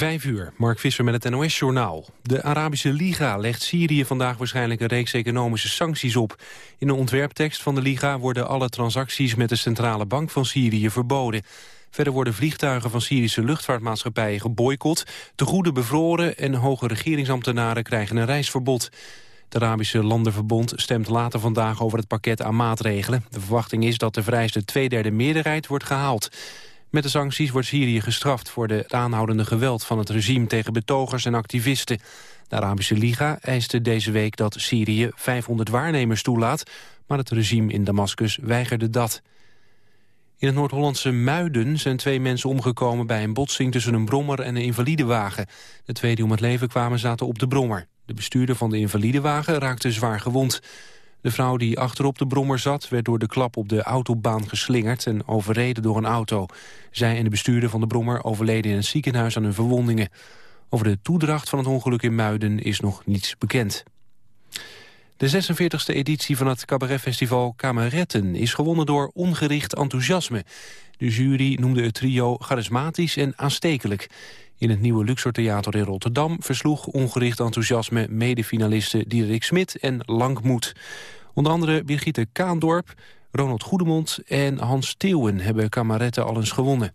Vijf uur, Mark Visser met het NOS-journaal. De Arabische Liga legt Syrië vandaag waarschijnlijk een reeks economische sancties op. In een ontwerptekst van de Liga worden alle transacties met de Centrale Bank van Syrië verboden. Verder worden vliegtuigen van Syrische luchtvaartmaatschappijen geboycott, tegoeden bevroren en hoge regeringsambtenaren krijgen een reisverbod. Het Arabische Landenverbond stemt later vandaag over het pakket aan maatregelen. De verwachting is dat de vereiste tweederde meerderheid wordt gehaald. Met de sancties wordt Syrië gestraft voor de aanhoudende geweld van het regime tegen betogers en activisten. De Arabische Liga eiste deze week dat Syrië 500 waarnemers toelaat, maar het regime in Damascus weigerde dat. In het Noord-Hollandse Muiden zijn twee mensen omgekomen bij een botsing tussen een brommer en een invalidewagen. De twee die om het leven kwamen zaten op de brommer. De bestuurder van de invalidewagen raakte zwaar gewond. De vrouw die achterop de brommer zat... werd door de klap op de autobaan geslingerd en overreden door een auto. Zij en de bestuurder van de brommer overleden in een ziekenhuis aan hun verwondingen. Over de toedracht van het ongeluk in Muiden is nog niets bekend. De 46e editie van het cabaretfestival Kameretten is gewonnen door ongericht enthousiasme. De jury noemde het trio charismatisch en aanstekelijk. In het nieuwe Luxor Theater in Rotterdam versloeg ongericht enthousiasme medefinalisten Diederik Smit en Langmoed. Onder andere Birgitte Kaandorp, Ronald Goedemond en Hans Theeuwen hebben Kamaretten al eens gewonnen.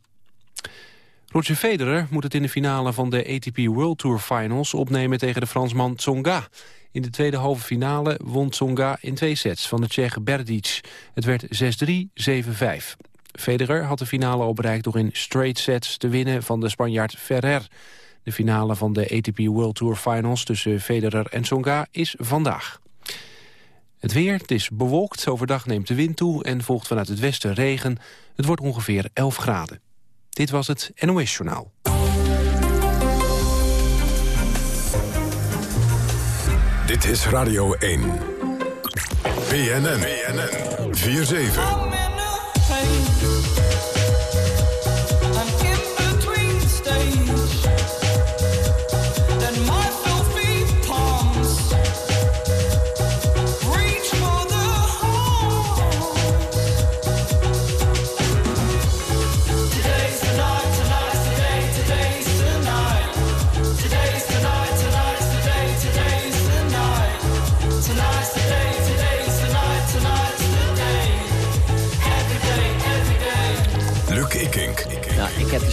Roger Federer moet het in de finale van de ATP World Tour Finals opnemen tegen de Fransman Tsonga. In de tweede halve finale won Tsonga in twee sets van de Tsjech Berdic. Het werd 6-3, 7-5. Federer had de finale al bereikt door in straight sets te winnen van de Spanjaard Ferrer. De finale van de ATP World Tour Finals tussen Federer en Tsonga is vandaag. Het weer, het is bewolkt, overdag neemt de wind toe en volgt vanuit het westen regen. Het wordt ongeveer 11 graden. Dit was het NOS Journaal. Dit is Radio 1. BNN, BNN, 4-7.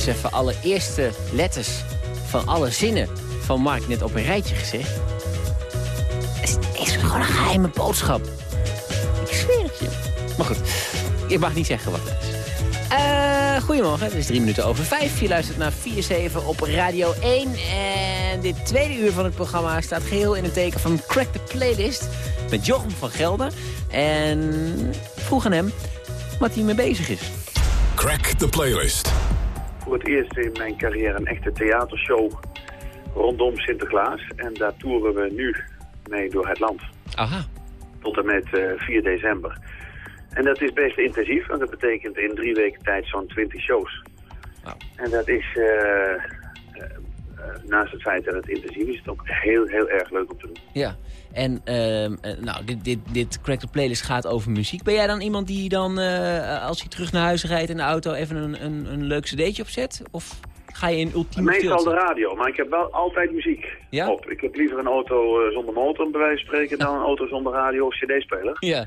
Even alle eerste letters van alle zinnen van Mark net op een rijtje gezegd. Het is, gewoon een geheime boodschap. Ik zweer het je. Maar goed, ik mag niet zeggen wat het is. Uh, goedemorgen, het is drie minuten over vijf. Je luistert naar 4-7 op Radio 1. En dit tweede uur van het programma staat geheel in het teken van Crack the Playlist. Met Jochem van Gelder. En vroeg aan hem wat hij mee bezig is. Crack the Playlist voor het eerst in mijn carrière een echte theatershow rondom Sinterklaas. En daar toeren we nu mee door het land. Aha. Tot en met 4 eh, december. En dat is best intensief, want dat betekent in drie weken tijd zo'n 20 shows. En dat is, uh, naast het feit dat het intensief is, het ook heel, heel erg leuk om te doen. Ja, en uh, nou, dit, dit, dit Crack the Playlist gaat over muziek. Ben jij dan iemand die dan, uh, als hij terug naar huis rijdt in de auto... even een, een, een leuk cd'tje opzet? Of ga je in ultieme Meestal de radio, maar ik heb wel altijd muziek ja? op. Ik heb liever een auto uh, zonder motor, bij wijze van spreken... dan een auto zonder radio of cd-speler. Ja.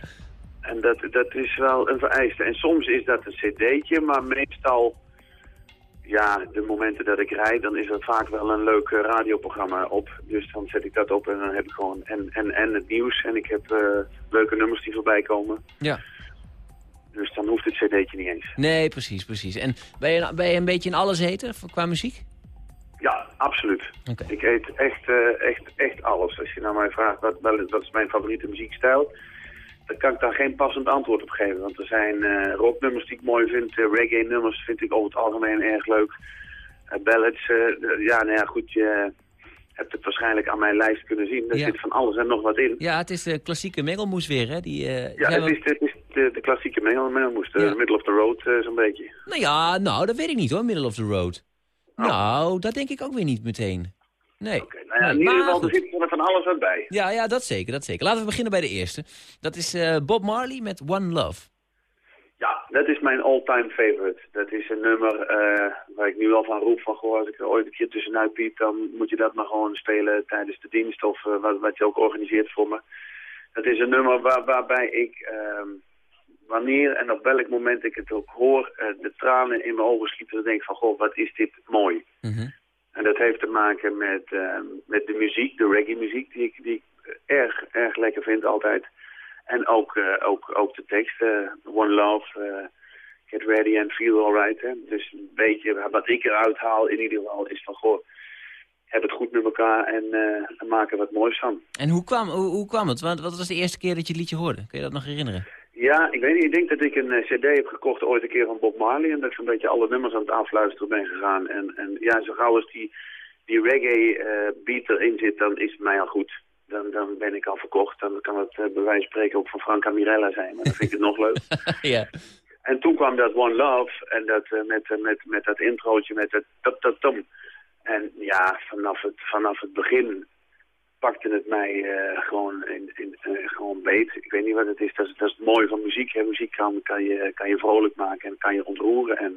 En dat, dat is wel een vereiste. En soms is dat een cd'tje, maar meestal ja, de momenten dat ik rijd, dan is er vaak wel een leuk uh, radioprogramma op. Dus dan zet ik dat op en dan heb ik gewoon en, en, en het nieuws. En ik heb uh, leuke nummers die voorbij komen. Ja. Dus dan hoeft het cd'tje niet eens. Nee, precies, precies. En ben je, ben je een beetje in alles eten qua muziek? Ja, absoluut. Okay. Ik eet echt, uh, echt, echt alles. Als je naar mij vraagt wat, wat is mijn favoriete muziekstijl daar kan ik daar geen passend antwoord op geven. Want er zijn uh, rocknummers die ik mooi vind. Uh, reggae-nummers vind ik over het algemeen erg leuk. Uh, ballads, ja, nou ja, goed, je hebt het waarschijnlijk aan mijn lijst kunnen zien. Er zit van alles en nog wat in. Ja, het is de klassieke mengelmoes weer, hè? Die, ja, het is, het is de, de klassieke mengel, mengelmoes, de middle of the road zo'n beetje. Nou ja, nou, dat weet ik niet hoor, middle of the road. Oh. Nou, dat denk ik ook weer niet meteen. Nee. Okay, nou ja, in ieder geval, er zit er van alles wat bij. Ja, ja, dat zeker, dat zeker. Laten we beginnen bij de eerste. Dat is uh, Bob Marley met One Love. Ja, Dat is mijn all-time favorite. Dat is een nummer uh, waar ik nu al van roep van, goh, als ik er ooit een keer tussenuit piep, dan moet je dat maar gewoon spelen tijdens de dienst of uh, wat, wat, je ook organiseert voor me. Dat is een nummer waar, waarbij ik, uh, wanneer en op welk moment ik het ook hoor, de tranen in mijn ogen schieten en denk van, goh, wat is dit mooi. Mm -hmm. En dat heeft te maken met, ehm, met de muziek, de reggae muziek, die ik, die ik erg, erg lekker vind altijd. En ook, uh, ook, ook de tekst, uh, One Love, Get Ready and Feel Alright. Dus een beetje wat ik eruit haal in ieder geval is van, goh, heb het goed met elkaar en, en maak er wat moois van. En hoe kwam, hoe, hoe kwam het? Want wat was de eerste keer dat je het liedje hoorde? Kun je dat nog herinneren? Ja, ik weet niet. Ik denk dat ik een cd heb gekocht ooit een keer van Bob Marley. En dat ik een beetje alle nummers aan het afluisteren ben gegaan. En, en ja, zo gauw als die, die reggae beat erin zit, dan is het mij al goed dan, dan ben ik al verkocht. Dan kan het uh, bij wijze van spreken ook van Franca Mirella zijn. Maar dan vind ik het nog leuk. ja. En toen kwam dat One Love en dat, uh, met, met, met dat introotje met dat top tom. En ja, vanaf het, vanaf het begin pakte het mij gewoon, in, in, gewoon beet. Ik weet niet wat het is. Dat is, dat is het mooie van muziek. Hè. Muziek kan, kan, je, kan je vrolijk maken en kan je ontroeren. En,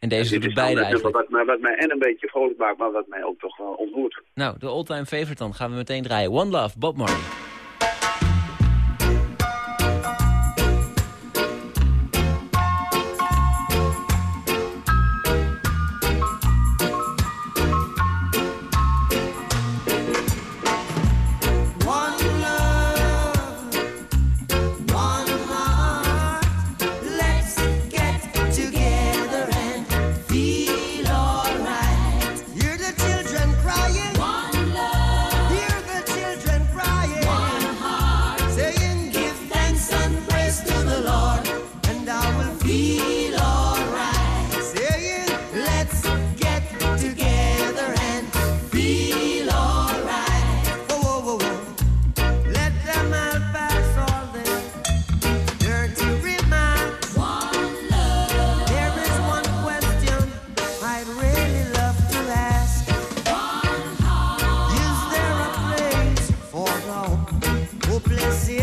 en deze doet het beide eigenlijk. Wat, wat, wat mij en een beetje vrolijk maakt, maar wat mij ook toch wel ontroert. Nou, de all-time favorite dan gaan we meteen draaien. One Love, Bob Marley.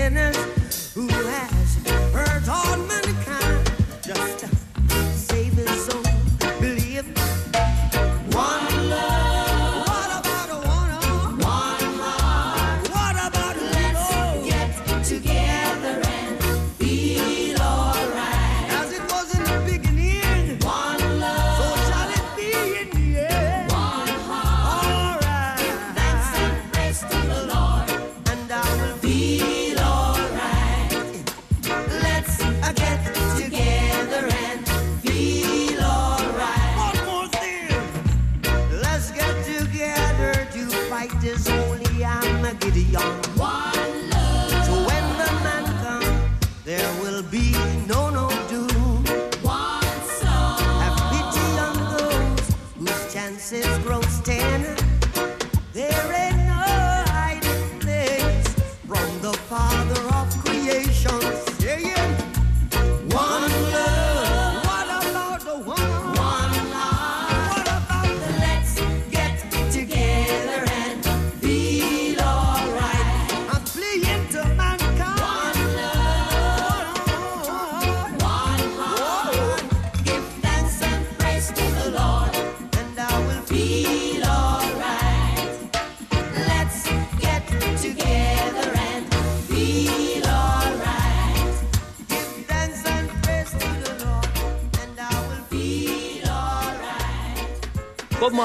in a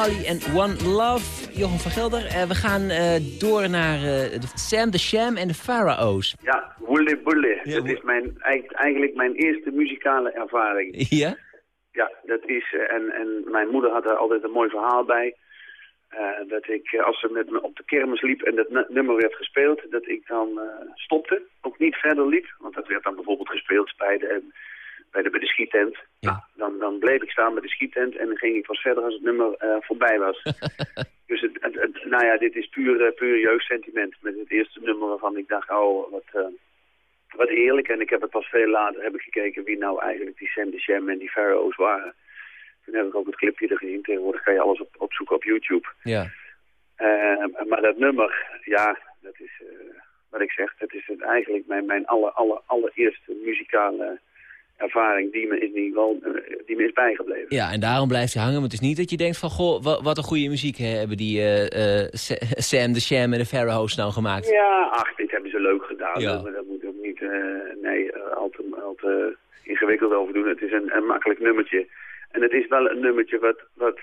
Marley en One Love. Johan van Gelder, uh, we gaan uh, door naar uh, Sam the Sham en de Pharaohs. Ja, Wolle Bulle. Ja, dat is mijn, eigenlijk mijn eerste muzikale ervaring. Ja? Ja, dat is, en, en mijn moeder had er altijd een mooi verhaal bij. dat ik, als ze met me op de kermis liep en dat nummer werd gespeeld, dat ik dan stopte. Ook niet verder liep, want dat werd dan bijvoorbeeld gespeeld bij de bij de, bij de schietent. Ja. Nou, dan, dan bleef ik staan bij de schietent en dan ging ik pas verder als het nummer uh, voorbij was. dus het, het, nou ja, dit is puur, uh, puur jeugdsentiment met het eerste nummer waarvan ik dacht, oh, wat, uh, wat heerlijk. En ik heb het pas veel later heb ik gekeken wie nou eigenlijk die Sam de Sham en die Pharaohs waren. Toen heb ik ook het clipje er gezien. Tegenwoordig kan je alles op, opzoeken op YouTube. Ja. maar dat nummer, ja, dat is wat ik zeg, dat is het eigenlijk mijn, mijn aller, aller, allereerste muzikale ervaring die me, is niet wel, die me is bijgebleven. Ja, en daarom blijft hij hangen. Want het is niet dat je denkt van... goh, wat, wat een goede muziek hebben die uh, Sam de Sham en de Pharaohs nou gemaakt. Ja, ach, dit hebben ze leuk gedaan. Ja. Dat, dat moet ook niet nee, al, te, al te ingewikkeld over doen. Het is een, een makkelijk nummertje. En het is wel een nummertje wat... wat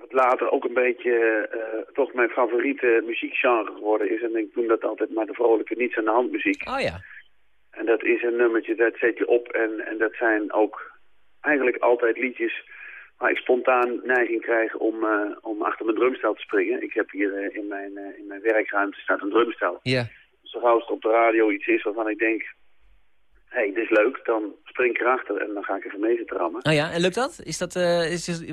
wat later ook een beetje toch mijn favoriete muziekgenre geworden is. En ik toen dat altijd maar de vrolijke niets aan de hand muziek. Oh ja. En dat is een nummertje, dat zet je op en, en dat zijn ook eigenlijk altijd liedjes waar ik spontaan neiging krijg om, uh, om achter mijn drumstel te springen. Ik heb hier uh, in, mijn, in mijn werkruimte staat een drumstel. Ja. Dus als er op de radio iets is waarvan ik denk, hé, hey, dit is leuk, dan spring ik erachter en dan ga ik even mee zitten rammen. Oh ja, en lukt dat? Is dat is, is,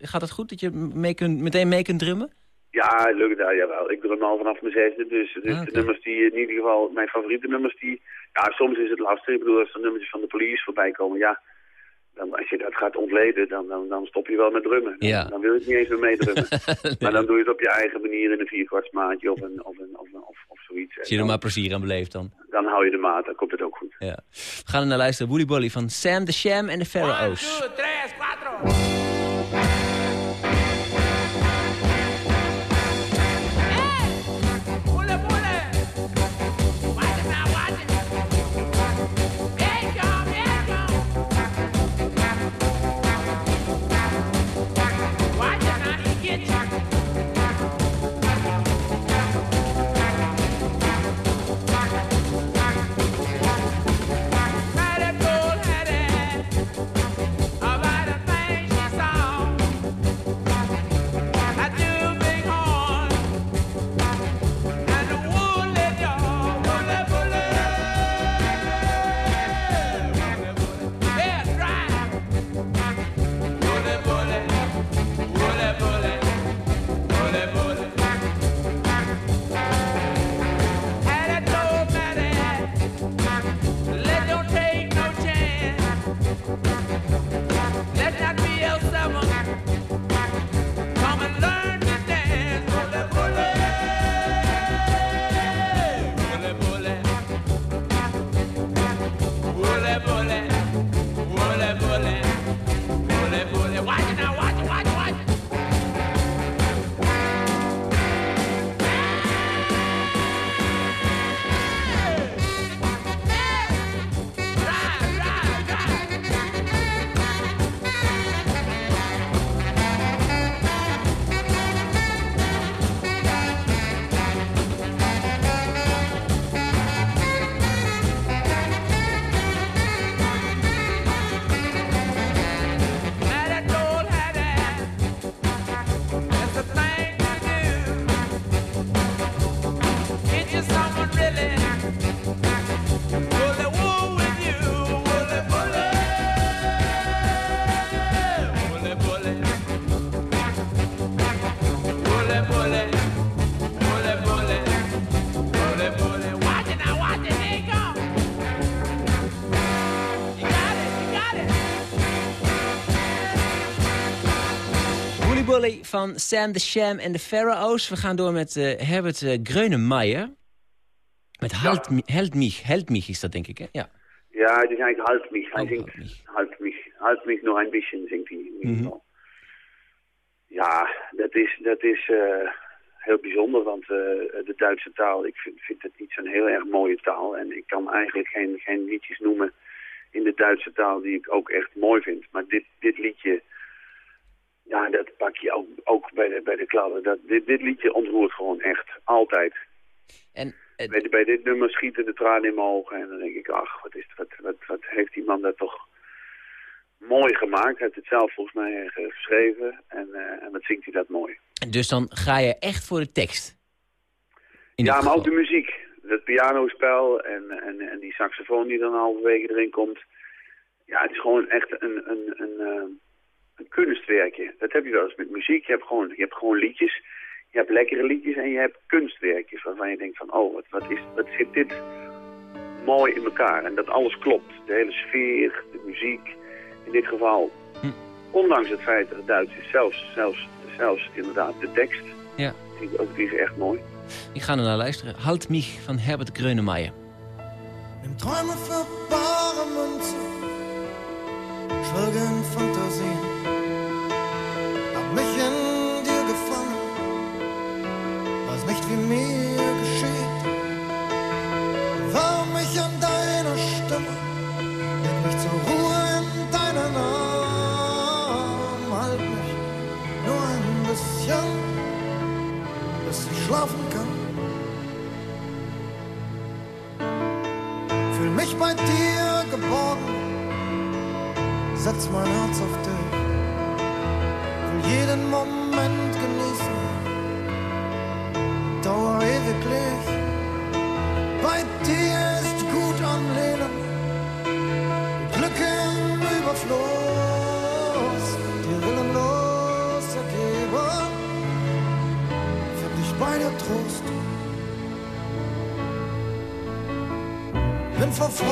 gaat het goed dat je mee kunt, meteen mee kunt drummen? Ja, lukt dat, jawel. Ik drum al vanaf mijn zesde, dus, dus ah, okay. de nummers die in ieder geval, mijn favoriete nummers die... Ja, soms is het lastig. Ik bedoel, als er nummertjes van de police voorbij komen, ja... Dan, als je dat gaat ontleden, dan, dan, dan stop je wel met drummen. Dan, ja. dan wil je het niet eens meer meedrummen. nee. Maar dan doe je het op je eigen manier in een vierkwartsmaatje of, een, of, een, of, een, of, of zoiets. Als je er maar plezier aan beleeft dan. Dan hou je de maat, dan komt het ook goed. Ja. We gaan er naar luisteren. Woody Bolly van Sam the Sham en de Pharaohs. 1, 2, 3, 4. Van Sam the Sham en de Pharaohs. We gaan door met uh, Herbert uh, Greunemeyer. Met Halt, ja. Held mich. Held mich is dat, denk ik, hè? Ja, ja het is eigenlijk Halt mich. Hij oh, zingt Halt mich. Halt mich nog een beetje, zingt hij. Mm -hmm. Ja, dat is, dat is uh, heel bijzonder, want de Duitse taal, ik vind, vind het niet zo'n heel erg mooie taal. En ik kan eigenlijk geen, geen liedjes noemen in de Duitse taal die ik ook echt mooi vind. Maar dit, dit liedje ja, dat pak je ook, ook bij de, bij de kladden. Dat, dit, dit liedje ontroert gewoon echt. Altijd. En, uh, bij, bij, dit nummer schieten de tranen in mijn ogen. En dan denk ik, ach, wat, is, wat, wat, wat heeft die man dat toch mooi gemaakt. Hij heeft het zelf volgens mij geschreven. En, uh, en wat zingt hij dat mooi. Dus dan ga je echt voor de tekst? ja, maar ook de muziek. Het pianospel en, en, en die saxofoon die dan halverwege erin komt. Ja, het is gewoon echt een... een, een, een een kunstwerkje. Dat heb je wel eens met muziek. Je hebt gewoon, je hebt gewoon liedjes. Je hebt lekkere liedjes en je hebt kunstwerkjes waarvan je denkt van... oh, wat, wat, is, wat zit dit mooi in elkaar. En dat alles klopt. De hele sfeer, de muziek. In dit geval, hm. ondanks het feit dat het Duits is, zelfs, zelfs, zelfs inderdaad de tekst. Ja. Die, ook, die is echt mooi. Ik ga er naar luisteren. Halt mich van Herbert Grönemeyer. Träume für bare Münze, schwelgen Fantasien. for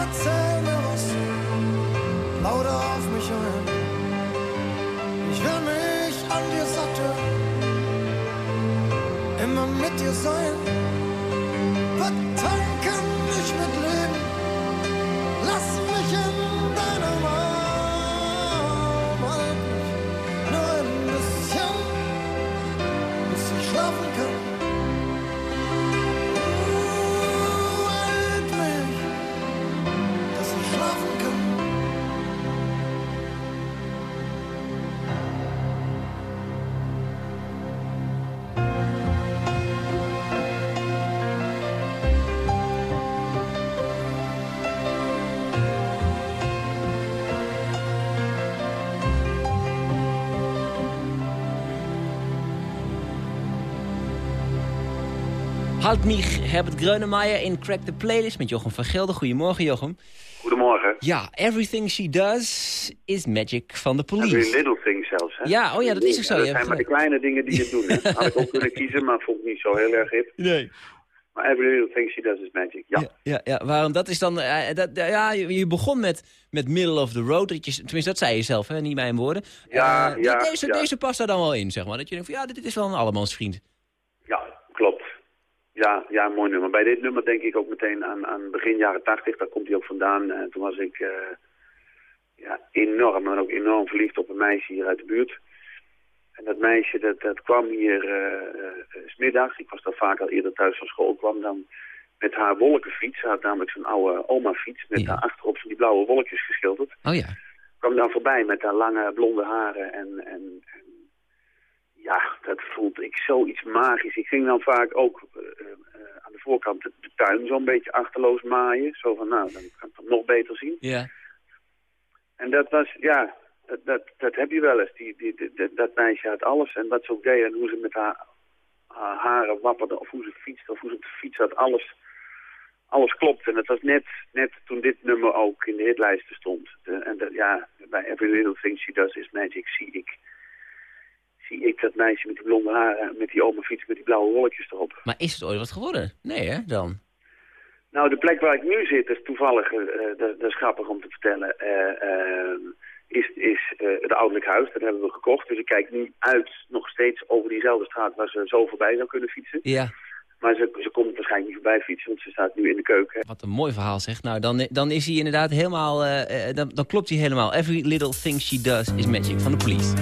Mir was, lauter auf mich ein. Ich will mich an dir satteln, immer mit dir sein. Halt mich, Herbert Grönemeyer in Crack the Playlist met Jochem van Gelder. Goedemorgen, Jochem. Goedemorgen. Ja, Everything She Does is Magic van de Every police. little thing zelfs, hè? Ja, oh ja, dat is ook zo, Dat je hebt zijn maar de kleine dingen die je doen, hè? Had ik ook kunnen kiezen, maar vond ik niet zo heel erg hip. Nee. Maar every little thing she does is magic, ja. Ja, ja, ja, waarom? Dat is dan... eh, dat, ja, je, begon met, met Middle of the Road. Dat je, tenminste, dat zei je zelf, hè? niet mijn woorden. Ja, Eh, ja, deze, ja. deze past daar dan wel in, zeg maar. Dat je denkt van, ja, dit is wel een allemansvriend. Ja, klopt. Ja, ja, mooi nummer. Bij dit nummer denk ik ook meteen aan, aan begin jaren tachtig. Daar komt hij ook vandaan. En toen was ik eh, ja, enorm, maar ook enorm verliefd op een meisje hier uit de buurt. En dat meisje, dat, dat kwam hier eh eh, 's middags. Ik was dan vaak al eerder thuis van school. kwam dan met haar wolkenfiets. Ze had namelijk zo'n oude oma-fiets. Met Ja. daar achterop van die blauwe wolkjes geschilderd. Oh ja. kwam dan voorbij met haar lange blonde haren. En, en, en ja, dat vond ik zoiets magisch. Ik ging dan vaak ook eh, eh, aan de voorkant de, de tuin zo'n beetje achterloos maaien. Zo van, nou, dan kan ik het nog beter zien. Ja. En dat was, ja, dat, dat, dat heb je wel eens. Die, die, die- dat- dat meisje had alles. En wat ze ook deed en hoe ze met haar, haar haren wapperde. Of hoe ze fietste of hoe ze op de fiets had. Alles, alles klopt. En het was net, net toen dit nummer ook in de hitlijsten stond. De, en dat, ja, bij Every Little Thing She Does Is Magic zie ik... Zie ik dat meisje met die blonde haren, met die oma fiets, met die blauwe wolkjes erop. Maar is het ooit wat geworden? Nee, hè, dan? Nou, de plek waar ik nu zit is toevallig, eh, dat, dat is grappig om te vertellen, eh, eh, is, is eh, het ouderlijk huis. Dat hebben we gekocht. Dus ik kijk nu uit nog steeds over diezelfde straat waar ze zo voorbij zou kunnen fietsen. Ja. Maar ze, ze komt waarschijnlijk niet voorbij fietsen, want ze staat nu in de keuken. Wat een mooi verhaal zeg. Nou, dan, dan is hij inderdaad helemaal... eh, eh, dan, dan klopt hij helemaal. Every little thing she does is magic van de police.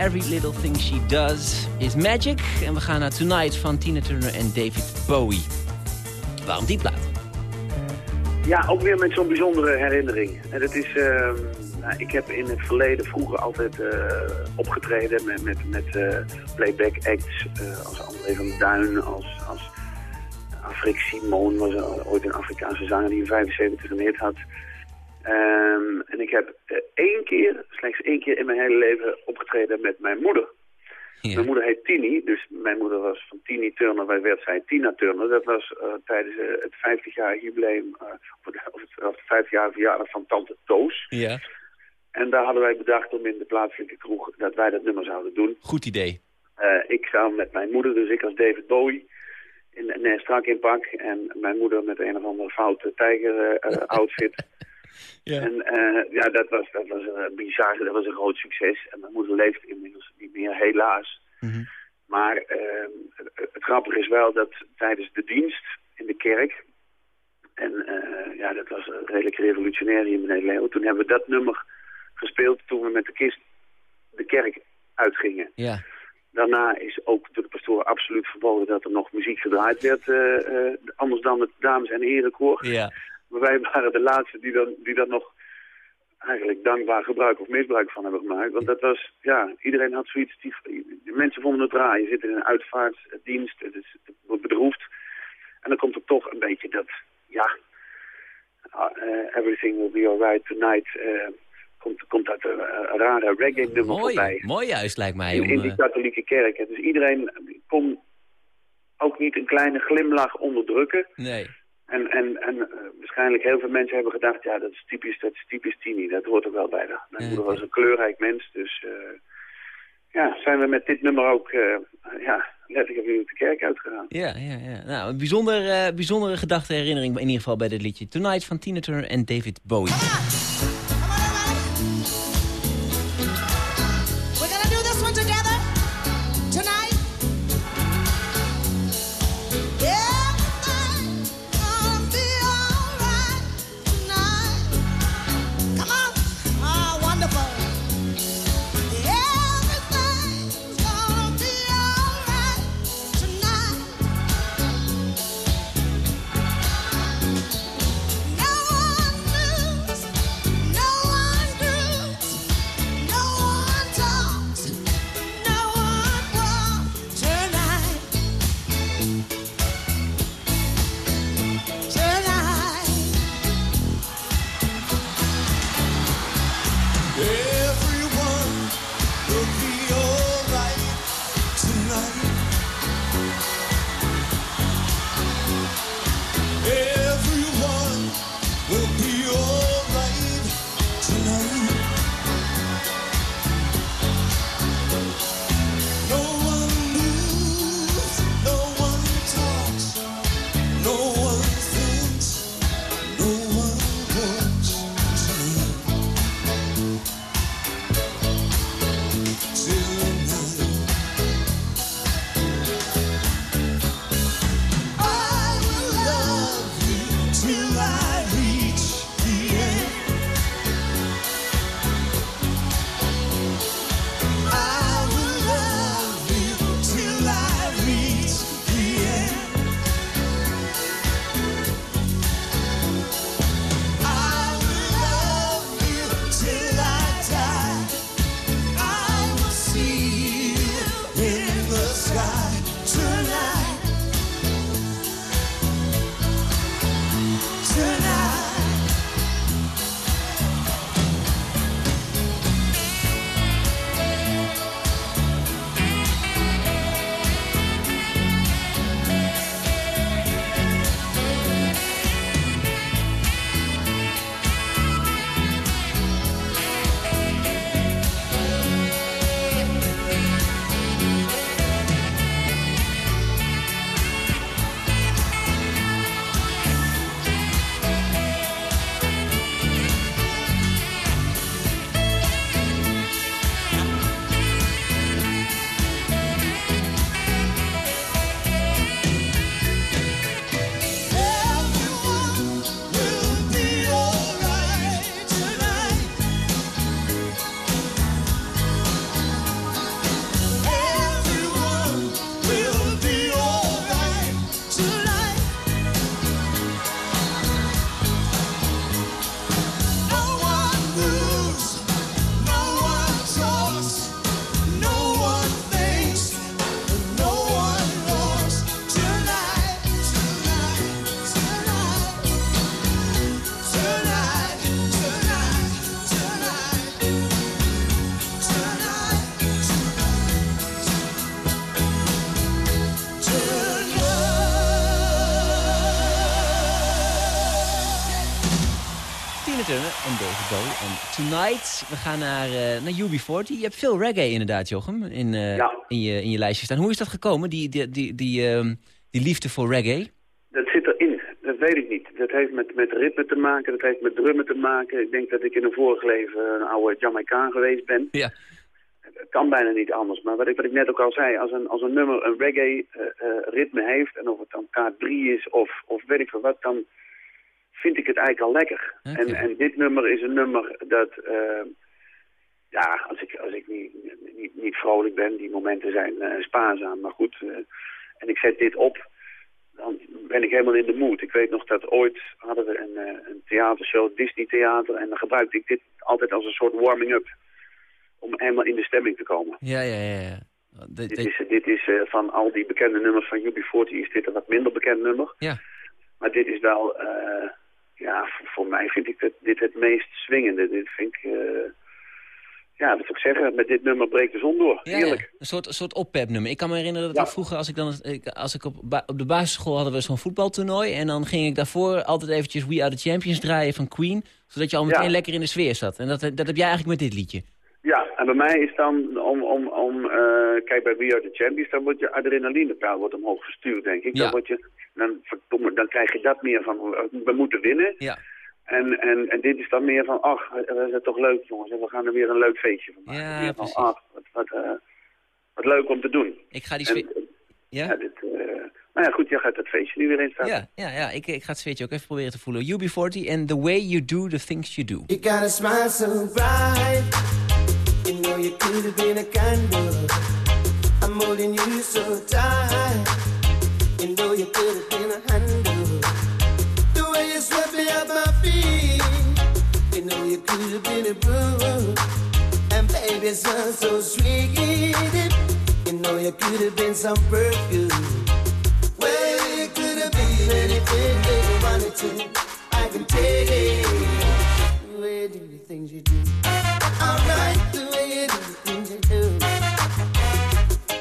Every Little Thing She Does is Magic. En we gaan naar Tonight van Tina Turner en David Bowie. Waarom die plaat? Ja, ook weer met zo'n bijzondere herinnering. En dat is, ehm, nou, ik heb in het verleden vroeger altijd eh, opgetreden met, met, met eh, playback acts. eh, als André van Duin, als, als Afrik Simon was ooit een Afrikaanse zanger die in 75 een hit had. Ehm, en ik heb eh, één keer, slechts één keer in mijn hele leven opgetreden met mijn moeder. Ja. Mijn moeder heet Tini, dus mijn moeder was van Tini Turner, wij werd zij Tina Turner. Dat was eh, tijdens eh, het 50-jaar jubileum, eh, of het, of het, of het 50-jaar verjaardag van Tante Toos. Ja, En daar hadden wij bedacht om in de plaatselijke kroeg dat wij dat nummer zouden doen. goed idee. Ik samen met mijn moeder, dus ik als David Bowie, in, nee, strak in pak. En mijn moeder met een of andere foute tijger-outfit. Ja. En eh, ja, dat was, dat was een bizar, dat was een groot succes. En mijn moeder leeft inmiddels niet meer, helaas. Mhm. Maar eh, het, het grappige is wel dat tijdens de dienst in de kerk... en eh, ja, dat was redelijk revolutionair hier meneer Leo... toen hebben we dat nummer gespeeld toen we met de kist de kerk uitgingen. Ja. Daarna is ook door de pastoor absoluut verboden dat er nog muziek gedraaid werd... eh, eh, anders dan het dames- en herenkoor. Ja. Maar wij waren de laatste die dan, die dan nog eigenlijk dankbaar gebruik of misbruik van hebben gemaakt. Want dat was, ja, iedereen had zoiets, die, de mensen vonden het raar. Je zit in een uitvaartdienst, het, is, het wordt bedroefd. En dan komt er toch een beetje dat, ja, uh, everything will be alright tonight. Uh, komt, komt uit een, een rare reggae nummer Mooi, voorbij. mooi juist lijkt mij. In, in die eh, katholieke kerk. Dus iedereen kon ook niet een kleine glimlach onderdrukken. nee. En, en, en eh, waarschijnlijk heel veel mensen hebben gedacht, ja, dat is typisch, dat is typisch Tini. Dat hoort er wel bij. Mijn Ja. moeder was een kleurrijk mens, dus eh, ja, zijn we met dit nummer ook, eh, ja, letterlijk weer de kerk uitgegaan. Ja, ja, ja. Nou, een bijzonder, eh, bijzondere gedachte herinnering in ieder geval bij dit liedje. Tonight van Tina Turner en David Bowie. We're Tonight, we gaan naar, uh, naar UB40. Je hebt veel reggae inderdaad, Jochem, in, uh, Ja. in, je, in je lijstje staan. Hoe is dat gekomen, die, die, die, die, ehm, die liefde voor reggae? Dat zit erin. Dat weet ik niet. Dat heeft met, met ritme te maken, dat heeft met drummen te maken. Ik denk dat ik in een vorig leven een oude Jamaicaan geweest ben. Ja. Het kan bijna niet anders. Maar wat ik, wat ik net ook al zei, als een, als een nummer een reggae eh, eh, ritme heeft... en of het dan K3 is of, of weet ik veel wat, dan vind ik het eigenlijk al lekker. En, en dit nummer is een nummer dat... eh, ja, als ik, als ik niet, niet, niet vrolijk ben, die momenten zijn eh, spaarzaam. Maar goed, eh, en ik zet dit op, dan ben ik helemaal in de mood. Ik weet nog dat ooit hadden we een, eh, een theatershow, Disney Theater... en dan gebruikte ik dit altijd als een soort warming-up. Om helemaal in de stemming te komen. Ja, ja, ja. ja. De- Dit is, dit is van al die bekende nummers van UB40 is dit een wat minder bekend nummer. ja. Maar dit is wel, ja, voor, voor mij vind ik dit, dit het meest swingende. Dit vind ik, eh, ja, wat zou ik zeggen, met dit nummer breekt de zon door. Ja, ja. Een soort, een soort oppepnummer. Ik kan me herinneren dat Ja. ik vroeger, als ik, dan, als ik op, op de basisschool hadden we zo'n voetbaltoernooi. En dan ging ik daarvoor altijd eventjes We Are The Champions draaien van Queen. Zodat je al meteen lekker in de sfeer zat. En dat, dat heb jij eigenlijk met dit liedje. Ja, en bij mij is dan om, om, om eh, kijk bij We Are The Champions, dan wordt je adrenalinepeil wordt omhoog gestuurd, denk ik. Ja. Dan, word je, dan, verdomme, dan krijg je dat meer van, we moeten winnen. Ja. En, en, en dit is dan meer van, ach, dat is het toch leuk jongens, en we gaan er weer een leuk feestje van maken. Ja, meer van, precies. ach, wat, wat, eh, wat leuk om te doen. Ik ga die En, sfeer... ja, Ja? dit, eh, nou ja, goed, jij gaat het feestje nu weer in staan. Ja, ja, ja. Ik, ik ga het sfeertje ook even proberen te voelen. UB40 and the way you do the things you do. You got a smile so bright. You could have been a candle. I'm holding you so tight. You know you could have been a handle. The way you swept me off my feet. You know you could have been a broom. And baby, sounds so sweet. You know you could have been some perfume. Well, you could have been anything that you wanted to. I can take it. You do the things you do. Do.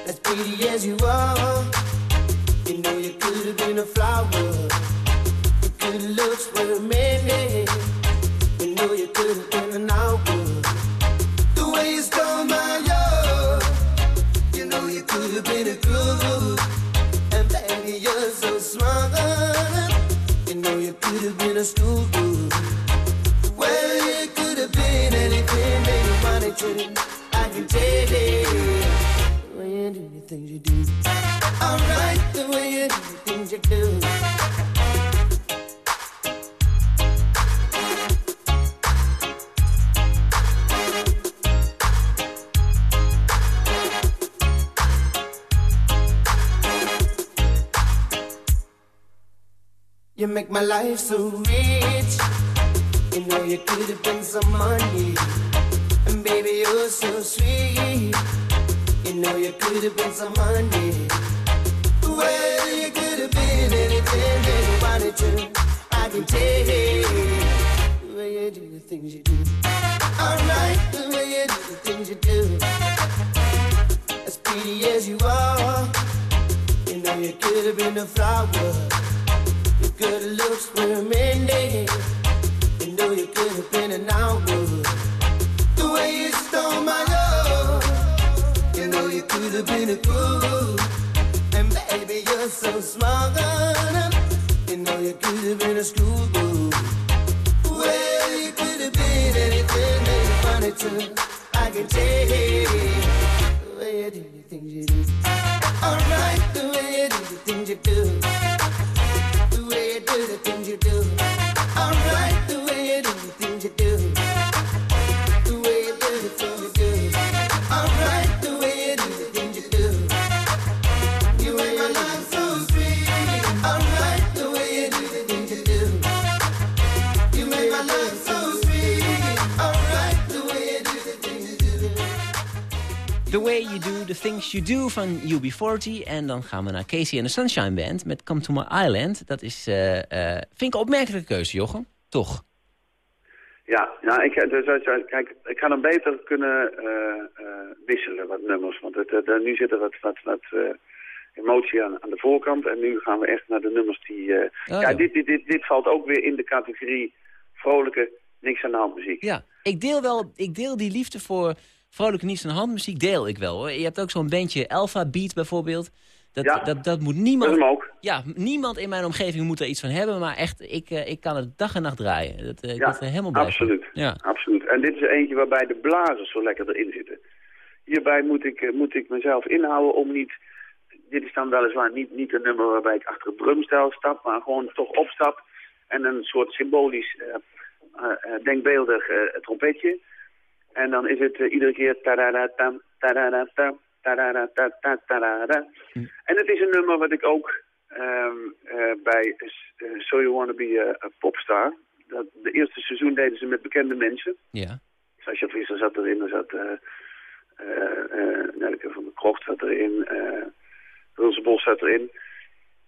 As pretty as you are, you know you could have been a flower. Your good looks were amazing. You know you could have been an hour. The way you stole my love, you know you could have been a groove. And baby, you're so smart. You know you could have been a school life. The Way You Do The Things You Do van UB40. En dan gaan we naar Casey and the Sunshine Band met Come To My Island. Dat is, eh, eh, vind ik een opmerkelijke keuze, Jochem. Toch? Ja, ja ik, dus, dus, kijk, ik ga dan beter kunnen eh, eh, wisselen wat nummers. Want het, het, nu zit er wat, wat, wat eh, emotie aan, aan de voorkant. En nu gaan we echt naar de nummers die... eh, Oh, ja, ja. dit, dit, dit, dit valt ook weer in de categorie vrolijke niks aan de hand muziek. Ja, ik deel wel, ik deel die liefde voor vrolijke niets aan de hand muziek, deel ik wel hoor. Je hebt ook zo'n bandje Alpha Beat bijvoorbeeld. Dat, Ja. dat, dat moet Dat niemand... is hem ook. Ja, niemand in mijn omgeving moet er iets van hebben, maar echt, ik, eh, ik kan het dag en nacht draaien. Dat, eh, ik Ja, word er helemaal blij absoluut. Ja. Absoluut. En dit is eentje waarbij de blazers zo lekker erin zitten. Hierbij moet ik, eh, moet ik mezelf inhouden om niet... Dit is dan weliswaar niet, niet een nummer waarbij ik achter het drumstel stap, maar gewoon toch opstap. En een soort symbolisch, denkbeeldig trompetje. En dan is het eh, iedere keer... tadadatam, tadadatam, tadadata, tadada. En het is een nummer wat ik ook ehm, eh, bij eh, So You Wanna Be a, a Popstar... Dat, de eerste seizoen deden ze met bekende mensen. Ja. Sascha Visser zat erin, er zat uh, uh, Nelke van der Krocht zat erin, uh, Hulse Bos zat erin.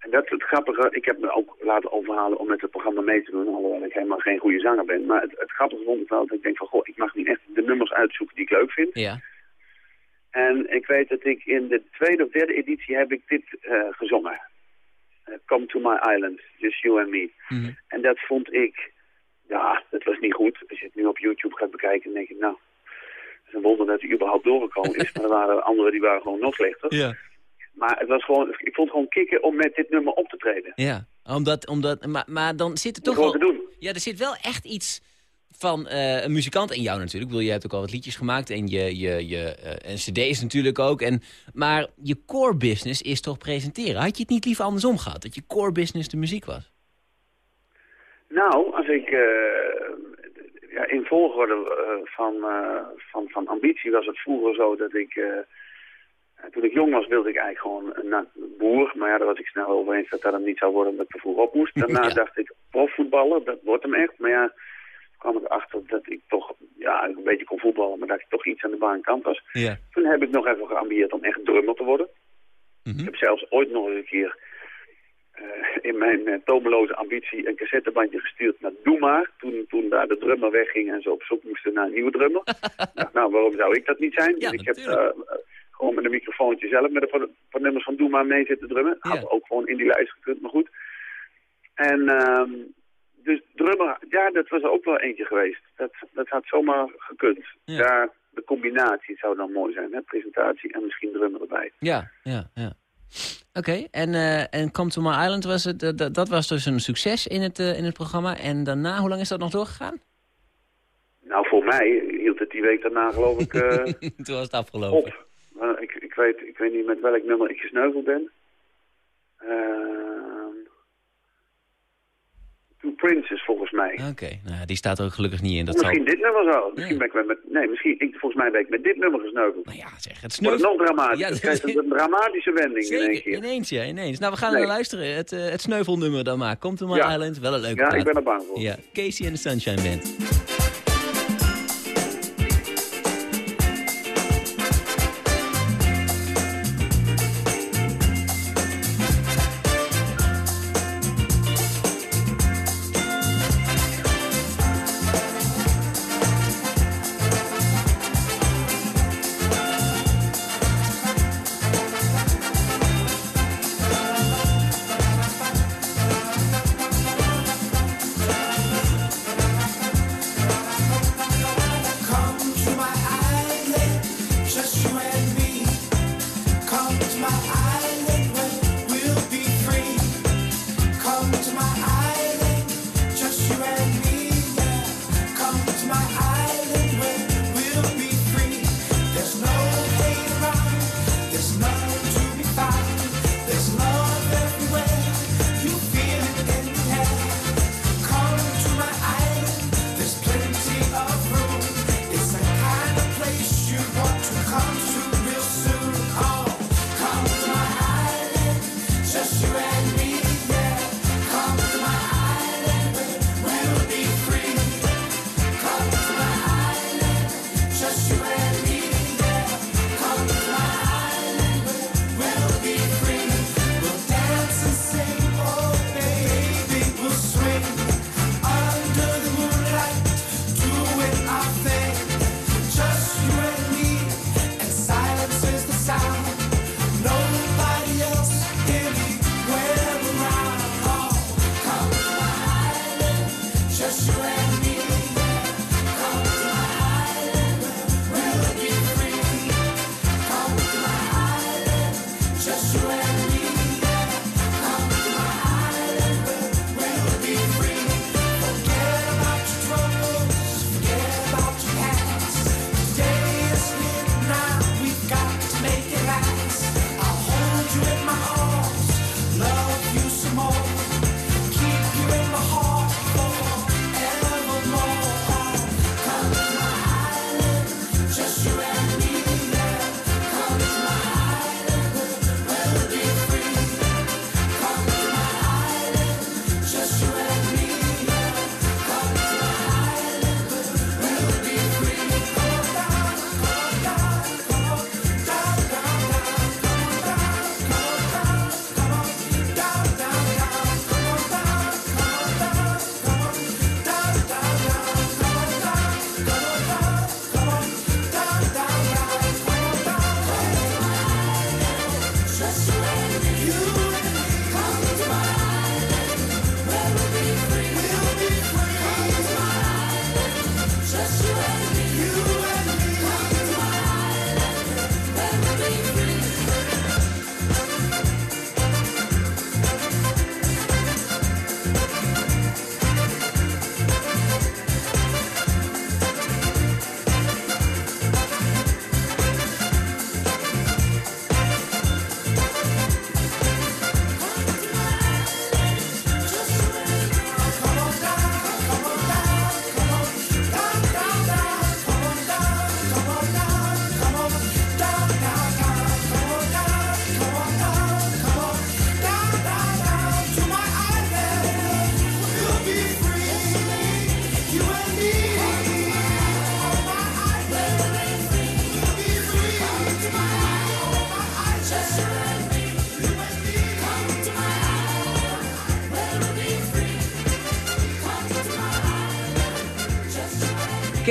En dat is het grappige, ik heb me ook laten overhalen om met het programma mee te doen, alhoewel ik helemaal geen goede zanger ben. Maar het, het grappige vond ik wel dat ik denk van, goh, ik mag nu echt de nummers uitzoeken die ik leuk vind. Ja. En ik weet dat ik in de tweede of derde editie heb ik dit uh, gezongen. Uh, Come to my island, just you and me. Mm -hmm. En dat vond ik, ja, dat was niet goed. Als je het nu op YouTube gaat bekijken, dan denk je, nou, het is een wonder dat hij überhaupt doorgekomen is. maar er waren anderen die waren gewoon nog slechter. Ja. Maar het was gewoon, ik vond het gewoon kicken om met dit nummer op te treden. Ja, omdat, omdat maar, maar dan zit er toch wel... doen. Ja, er zit wel echt iets van uh, een muzikant in jou natuurlijk. Ik bedoel, je hebt ook al wat liedjes gemaakt en je, je, je uh, en cd's natuurlijk ook. En, maar je core business is toch presenteren. Had je het niet liever andersom gehad? Dat je core business de muziek was? Nou, als ik... Uh, ja, in volgorde van, van, van ambitie was het vroeger zo dat ik... toen ik jong was wilde ik eigenlijk gewoon een boer. Maar ja, daar was ik snel over eens dat dat hem niet zou worden omdat ik er vroeg op moest. Daarna ja. dacht ik profvoetballer, dat wordt hem echt. Maar ja, kwam ik achter dat ik toch ja, een beetje kon voetballen, maar dat ik toch iets aan de baankant was. Ja. Toen heb ik nog even geambieerd om echt drummer te worden. Mm -hmm. Ik heb zelfs ooit nog eens een keer uh, in mijn uh, tomeloze ambitie een cassettebandje gestuurd naar Doe maar. Toen, toen daar de drummer wegging en ze op zoek moesten naar een nieuwe drummer. nou, waarom zou ik dat niet zijn? Ja, dus ik heb uh, gewoon met een microfoontje zelf met een paar nummers van Doe maar mee zitten drummen. Ja. Had ook gewoon in die lijst gekund, maar goed. En... dus drummer, ja, dat was ook wel eentje geweest. Dat, dat had zomaar gekund. Ja. De combinatie zou dan mooi zijn, hè? presentatie en misschien drummer erbij. Ja, ja, ja. Oké, okay, en, uh, en Come to My Island, was het, uh, dat was dus een succes in het, uh, in het programma. En daarna, hoe lang is dat nog doorgegaan? Nou, voor mij hield het die week daarna geloof ik Toen was het afgelopen. op. ik, ik, weet, ik weet niet met welk nummer ik gesneuveld ben. Ehm, Two Princes volgens mij. Oké, okay. nou, die staat er ook gelukkig niet in. Dat misschien zal... dit nummer zo. Misschien ja. ben ik met, nee, misschien, ik, volgens mij ben ik met dit nummer gesneuveld. Nou ja, zeg, het Wordt sneuvelt. het nog dramatischer. Ja, het een dramatische wending Zeker, in één keer. ineens, ja, ineens. Nou, we gaan Nee. naar luisteren. Het, uh, het sneuvelnummer dan maar. Komt My Ja. Island, wel een leuke Ja, plaat. ik ben er bang voor. Ja, Casey en de Sunshine Band.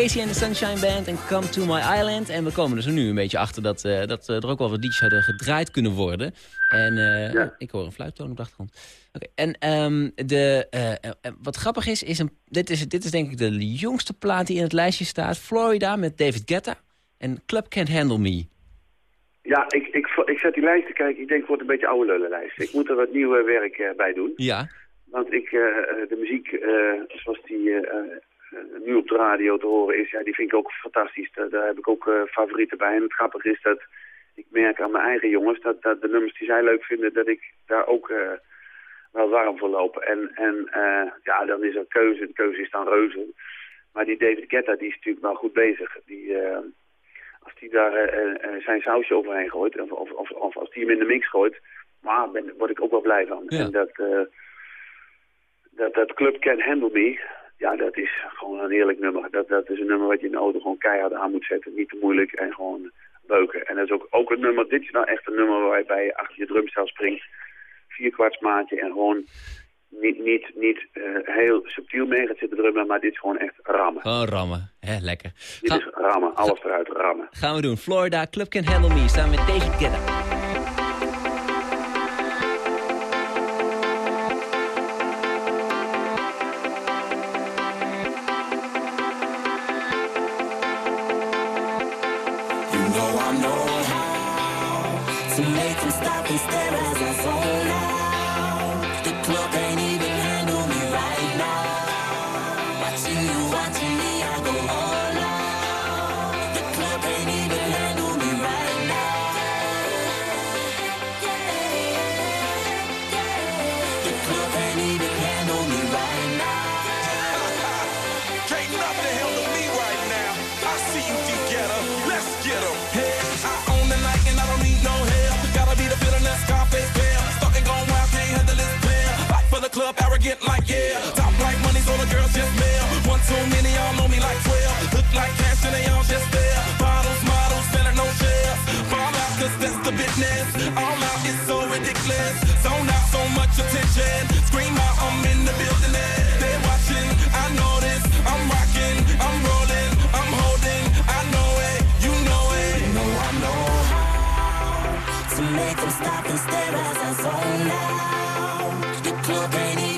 Casey and the Sunshine Band en Come to My Island. En we komen dus nu een beetje achter dat, eh, dat eh, er ook wel wat liedjes hadden gedraaid kunnen worden. En eh, Ja. ik hoor een fluittoon op de achtergrond. Oké, en ehm, de, wat grappig is, is een, dit, is, dit is denk ik de jongste plaat die in het lijstje staat. Florida met David Guetta en Club Can't Handle Me. Ja, ik, ik, ik zet die lijst te kijken. Ik denk, het wordt een beetje oude lullenlijst. Ik moet er wat nieuw werk bij doen. Ja, Want ik, de muziek zoals die nu op de radio te horen is, ja, die vind ik ook fantastisch. Daar, daar heb ik ook eh, favorieten bij. En het grappige is dat ik merk aan mijn eigen jongens dat, dat de nummers die zij leuk vinden, dat ik daar ook eh, wel warm voor loop. En, en eh, ja, dan is er keuze. De keuze is dan reuze. Maar die David Guetta, die is natuurlijk wel goed bezig. Die, eh, als die daar eh, eh, zijn sausje overheen gooit, of, of, of, of als die hem in de mix gooit, maar ben, word ik ook wel blij van. Ja. En dat, eh, dat, dat Club Can Handle Me, ja, dat is gewoon een heerlijk nummer. Dat, dat is een nummer wat je in de auto gewoon keihard aan moet zetten. Niet te moeilijk en gewoon beuken. En dat is ook, ook een nummer, dit is nou echt een nummer waarbij je achter je drumstel springt. Vierkwarts maatje en gewoon niet, niet, niet eh, heel subtiel mee gaat zitten drummen, maar dit is gewoon echt rammen. gewoon rammen. Hè, lekker. Dit Ga- is rammen, alles eruit rammen. gaan we doen. Florida, Club Can't Handle Me, samen met David Guetta. To make them stop and stare as I fall out. The club ain't even arrogant like yeah. Top like money, so the girls just mail. One too many, y'all know me like 12. Look like cash and they all just there. Bottles, models, selling no shares. Fall out, cause that's the business. All out is so ridiculous. Zone out, so much attention. Scream out, I'm in the building. They're watching, I know this. I'm rocking, I'm rolling, I'm holding. I know it, you know it. You know I know how to make them stop and stare as I zone out. The club ain't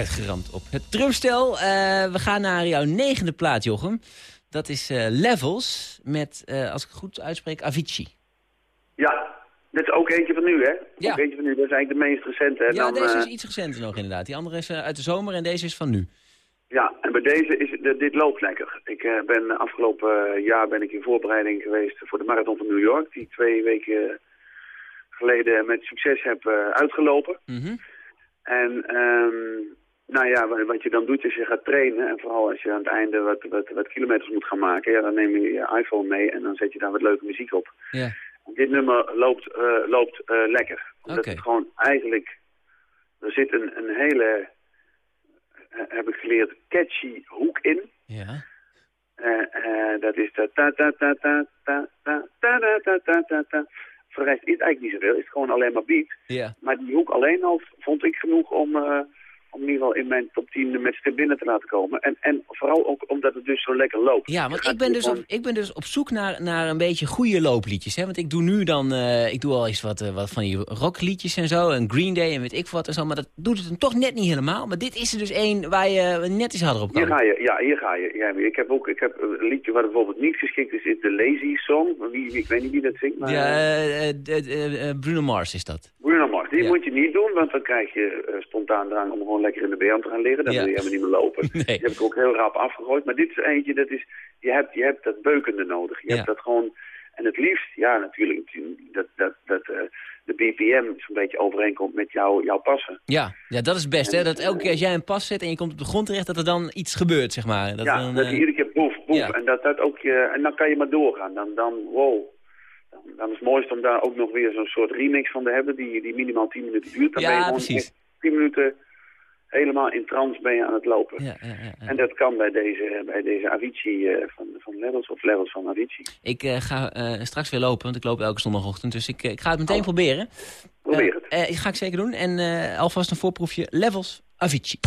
uitgeramd op het drumstel. Eh, we gaan naar jouw negende plaat, Jochem. Dat is eh, Levels met, eh, als ik het goed uitspreek, Avicii. Ja, dit is ook eentje van nu, hè? Ja. Ook eentje van nu, dat is eigenlijk de meest recente. En Ja, dan, deze is iets recenter nog inderdaad. Die andere is uit de zomer en deze is van nu. Ja, en bij deze is dit loopt lekker. Ik eh, ben afgelopen jaar ben ik in voorbereiding geweest voor de marathon van New York, die twee weken geleden met succes heb uitgelopen. Mhm. En ehm, nou ja, wa- wat je dan doet is je gaat trainen en vooral als je aan het einde wat, wat, wat kilometers moet gaan maken, ja, dan neem je je iPhone mee en dan zet je daar wat leuke muziek op. Ja. Dit nummer loopt, eh, loopt eh, lekker. Omdat Oké. het gewoon eigenlijk, er zit een, een hele, eh, heb ik geleerd, catchy hoek in. Ja. Eh, eh, dat is ta ta ta ta ta ta ta ta ta ta ta ta ta. Voor de rest is eigenlijk niet zoveel, is het gewoon alleen maar beat. Ja. Maar die hoek alleen al vond ik genoeg om, eh, om in ieder geval in mijn top 10 met stip binnen te laten komen. En, en vooral ook omdat het dus zo lekker loopt. Ja, want ik ben, dus op, ik ben dus op zoek naar, naar een beetje goede loopliedjes. Hè? Want ik doe nu dan, eh, ik doe al eens wat, eh, wat van die rockliedjes en zo. En Green Day en weet ik wat en zo. Maar dat doet het dan toch net niet helemaal. Maar dit is er dus één waar je net iets harder op Hier kan. ga je, ja, hier ga je. Ja, ik heb ook ik heb een liedje wat bijvoorbeeld niet geschikt is, is de Lazy Song. Wie, ik weet niet wie dat zingt, maar... Ja, eh, Bruno Mars is dat. Bruno Mars, die Ja. moet je niet doen, want dan krijg je spontaan drang om gewoon lekker in de been te gaan liggen. Dan Ja. wil je helemaal niet meer lopen. Nee. Die heb ik ook heel rap afgegooid. Maar dit is eentje, dat is, je, hebt, je hebt dat beukende nodig. Je Ja. hebt dat gewoon, en het liefst, ja natuurlijk, dat, dat, dat eh, de BPM zo'n beetje overeenkomt met jou, jouw passen. Ja, ja, dat is het beste. Hè? Dat elke keer als jij een pas zet en je komt op de grond terecht, dat er dan iets gebeurt, zeg maar. Dat ja, dan, dat eh, je iedere keer boef, boef. ja. En, dat, dat ook je, en dan kan je maar doorgaan. Dan, dan wow. Dan, dan is het mooiste om daar ook nog weer zo'n soort remix van te hebben, die, die minimaal 10 minuten duurt. Dan Ja, ben je precies. echt 10 minuten helemaal in trance ben je aan het lopen. ja, ja, ja. En dat kan bij deze, bij deze Avicii eh, van, van Levels of Levels van Avicii. Ik eh, ga eh, straks weer lopen, want ik loop elke zondagochtend. Dus ik, ik ga het meteen Oh. proberen. Probeer het. Eh, ga ik zeker doen. En alvast een voorproefje. Levels Avicii.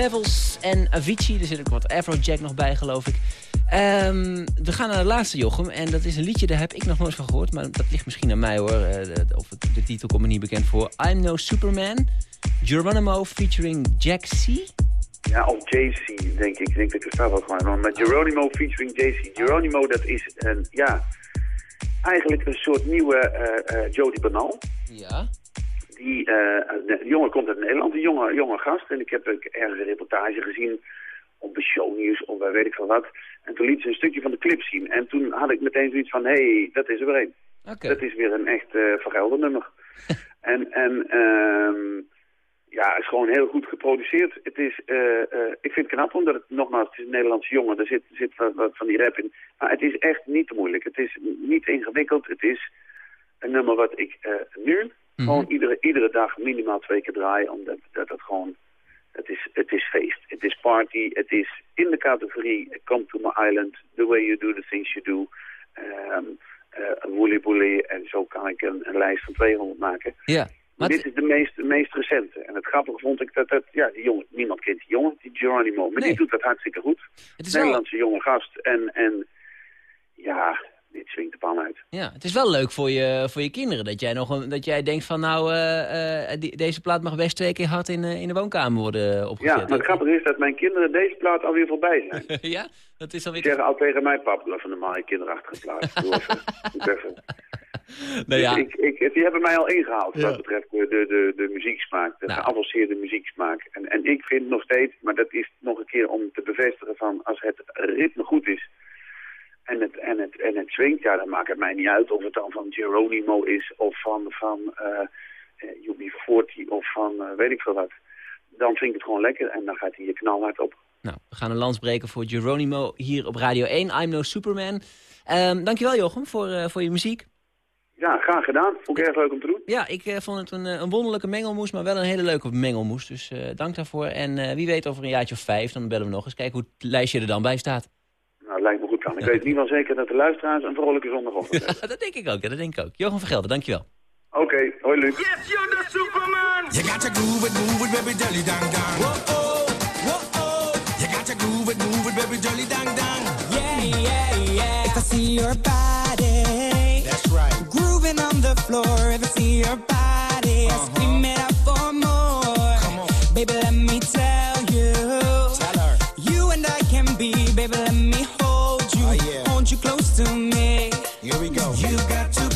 Levels en Avicii. Er zit ook wat Afrojack nog bij, geloof ik. Ehm, we gaan naar de laatste, Jochem. En dat is een liedje, daar heb ik nog nooit van gehoord. Maar dat ligt misschien aan mij, hoor. Eh, de- of het- de titel komt me niet bekend voor. I'm No Superman. Geronimo featuring Jack C. Ja, of JC, denk ik. Ik denk dat ik er staat wel gewoon. Maar Geronimo featuring JC. Geronimo, dat is een, ja, eigenlijk een soort nieuwe eh eh Jody Banal. Ja. Die eh, jongen komt uit Nederland, een jonge, jonge gast. En ik heb ergens een reportage gezien op de shownieuws of bij weet ik veel wat. En toen liet ze een stukje van de clip zien. En toen had ik meteen zoiets van, hé, hey, dat is er weer een. Dat is weer een echt eh vergelder nummer. en en ehm ja, het is gewoon heel goed geproduceerd. Het is, eh, eh, ik vind het knap, omdat het nogmaals, het is een Nederlandse jongen. Er zit, zit wat, wat van die rap in. Maar het is echt niet te moeilijk. Het is niet ingewikkeld. Het is een nummer wat ik nu gewoon iedere, iedere dag minimaal twee keer draai. Omdat dat, het gewoon, het is, het is feest. Het is party. Het is in de categorie Come to my island. The way you do the things you do. woolly woolly. En zo kan ik een, een lijst van 200 maken. Ja. Maar dit is de meest, de meest recente. En het grappige vond ik dat, dat ja, die jongen, niemand kent die jongen, die Geronimo. Maar Nee. die doet dat hartstikke goed. het is wel, Nederlandse jonge gast. En, en ja, dit swingt de pan uit. ja, het is wel leuk voor je, voor je kinderen. Dat jij, nog een, dat jij denkt van nou, eh, eh, die- deze plaat mag best twee keer hard in, eh, in de woonkamer worden opgezet. Ja, maar het grappige is dat mijn kinderen deze plaat alweer voorbij zijn. ja, dat is alweer... Die zeggen al tegen mij, pap, dat van de maaie. Doe even. Nou ja, Dus ik, ik, die hebben mij al ingehaald Ja. wat betreft de, de, de, de muzieksmaak, de Nou. geavanceerde muzieksmaak. En, en ik vind nog steeds, maar dat is nog een keer om te bevestigen van als het ritme goed is en het, en het, en het swingt, ja, dan maakt het mij niet uit of het dan van Geronimo is of van, van eh eh, UB40 of van eh, weet ik veel wat. Dan vind ik het gewoon lekker en dan gaat hij je knalhard op. nou, we gaan een lans breken voor Geronimo hier op Radio 1. I'm No Superman. Ehm, dankjewel Jochem voor, eh, voor je muziek. Ja, graag gedaan. Vond ik erg leuk om te doen. Ja, ik eh, vond het een, eh, een wonderlijke mengelmoes, maar wel een hele leuke mengelmoes. Dus eh, dank daarvoor. En eh, wie weet over een jaartje of vijf, dan bellen we nog eens. Kijken hoe het lijstje er dan bij staat. Lijkt me goed aan. Ik weet niet wel zeker dat de luisteraars een vrolijke zondagochtend hebben. dat denk ik ook, ja, dat denk ik ook. Jochem van Gelder, dankjewel. Oké, hoi Luc. Yes, you're the Superman. You got to groove it, move it, baby, jelly dang dang. Whoa oh, whoa oh. You got to groove it, move it, baby, jelly dang dang. Yeah, yeah, yeah. If I see your body, That's right. grooving on the floor. If I see your body, screaming out for more. Come on. Baby, let me tell we go. You got to